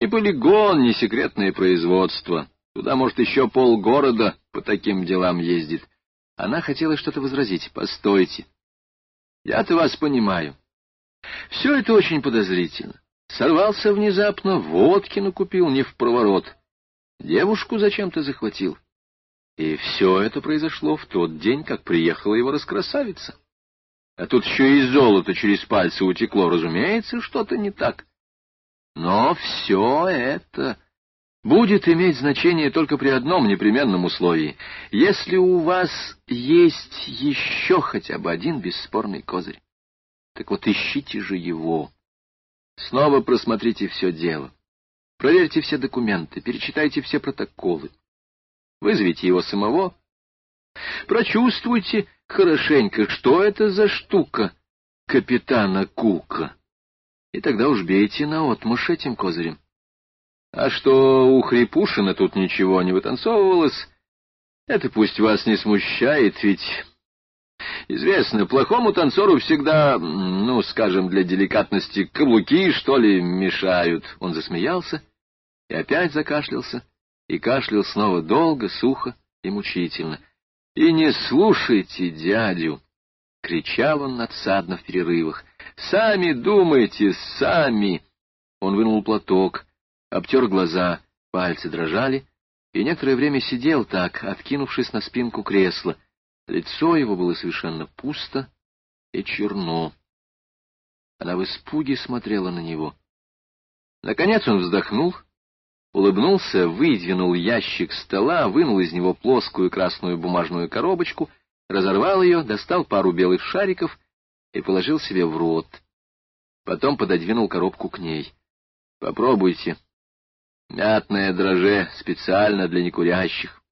Ни полигон, ни секретное производство. Туда, может, еще полгорода по таким делам ездит. Она хотела что-то возразить. Постойте. Я-то вас понимаю. Все это очень подозрительно. Сорвался внезапно, водки накупил не в проворот. Девушку зачем-то захватил. И все это произошло в тот день, как приехала его раскрасавица. А тут еще и золото через пальцы утекло, разумеется, что-то не так. Но все это будет иметь значение только при одном непременном условии. Если у вас есть еще хотя бы один бесспорный козырь, так вот ищите же его. Снова просмотрите все дело. Проверьте все документы, перечитайте все протоколы. Вызовите его самого. Прочувствуйте хорошенько, что это за штука капитана Кука. И тогда уж бейте наотмашь этим козырем. А что у Хрипушина тут ничего не вытанцовывалось, это пусть вас не смущает, ведь... Известно, плохому танцору всегда, ну, скажем, для деликатности, каблуки, что ли, мешают. Он засмеялся и опять закашлялся и кашлял снова долго, сухо и мучительно. — И не слушайте дядю! — кричал он надсадно в перерывах. — Сами думайте, сами! Он вынул платок, обтер глаза, пальцы дрожали, и некоторое время сидел так, откинувшись на спинку кресла. Лицо его было совершенно пусто и черно. Она в испуге смотрела на него. Наконец он вздохнул улыбнулся, выдвинул ящик стола, вынул из него плоскую красную бумажную коробочку, разорвал ее, достал пару белых шариков и положил себе в рот. Потом пододвинул коробку к ней. — Попробуйте. Мятное дроже специально для некурящих.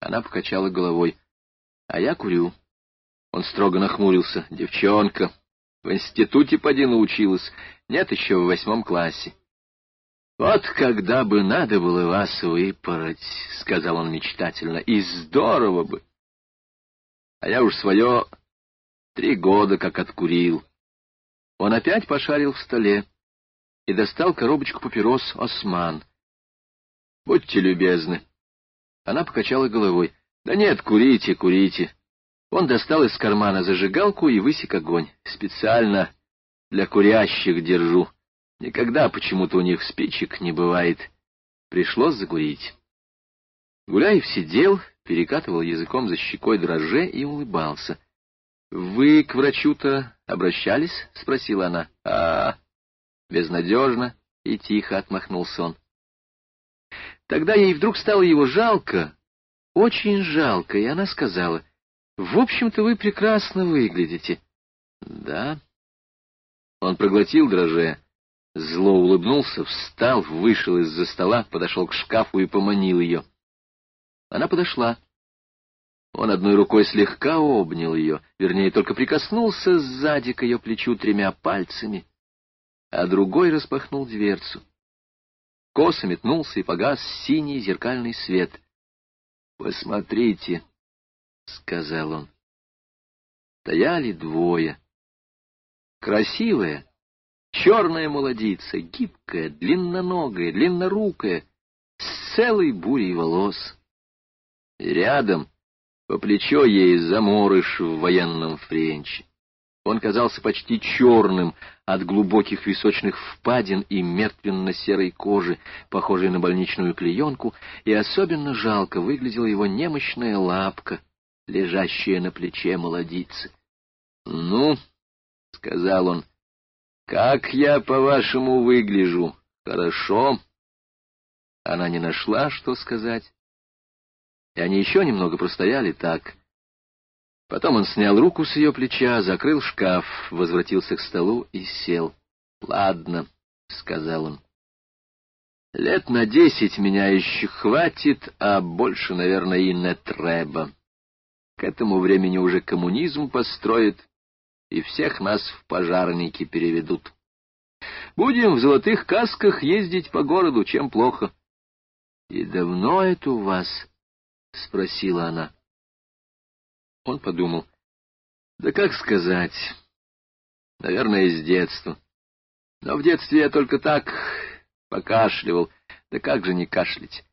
Она покачала головой. — А я курю. Он строго нахмурился. — Девчонка, в институте поди научилась. Нет, еще в восьмом классе. «Вот когда бы надо было вас выпороть», — сказал он мечтательно, — «и здорово бы». А я уж свое три года как откурил. Он опять пошарил в столе и достал коробочку папирос «Осман». «Будьте любезны». Она покачала головой. «Да нет, курите, курите». Он достал из кармана зажигалку и высек огонь. «Специально для курящих держу». Никогда почему-то у них спичек не бывает. Пришлось закурить. Гуляев сидел, перекатывал языком за щекой дрожже и улыбался. — Вы к врачу-то обращались? — спросила она. — А, безнадежно и тихо отмахнулся он. Тогда ей вдруг стало его жалко, очень жалко, и она сказала, — В общем-то, вы прекрасно выглядите. — Да. Он проглотил дрожжи. Зло улыбнулся, встал, вышел из-за стола, подошел к шкафу и поманил ее. Она подошла. Он одной рукой слегка обнял ее, вернее, только прикоснулся сзади к ее плечу тремя пальцами, а другой распахнул дверцу. Косо метнулся и погас синий зеркальный свет. — Посмотрите, — сказал он. Стояли двое. Красивая, Черная молодица, гибкая, длинноногая, длиннорукая, с целой бурей волос. И рядом, по плечо ей заморыш в военном френче. Он казался почти черным от глубоких височных впадин и мертвенно-серой кожи, похожей на больничную клеенку, и особенно жалко выглядела его немощная лапка, лежащая на плече молодицы. — Ну, — сказал он, «Как я, по-вашему, выгляжу? Хорошо?» Она не нашла, что сказать. Они еще немного простояли так. Потом он снял руку с ее плеча, закрыл шкаф, возвратился к столу и сел. «Ладно», — сказал он. «Лет на десять меня еще хватит, а больше, наверное, и не треба. К этому времени уже коммунизм построит, и всех нас в пожарники переведут. Будем в золотых касках ездить по городу, чем плохо. — И давно это у вас? — спросила она. Он подумал. — Да как сказать? Наверное, с детства. Но в детстве я только так покашливал. Да как же не кашлять?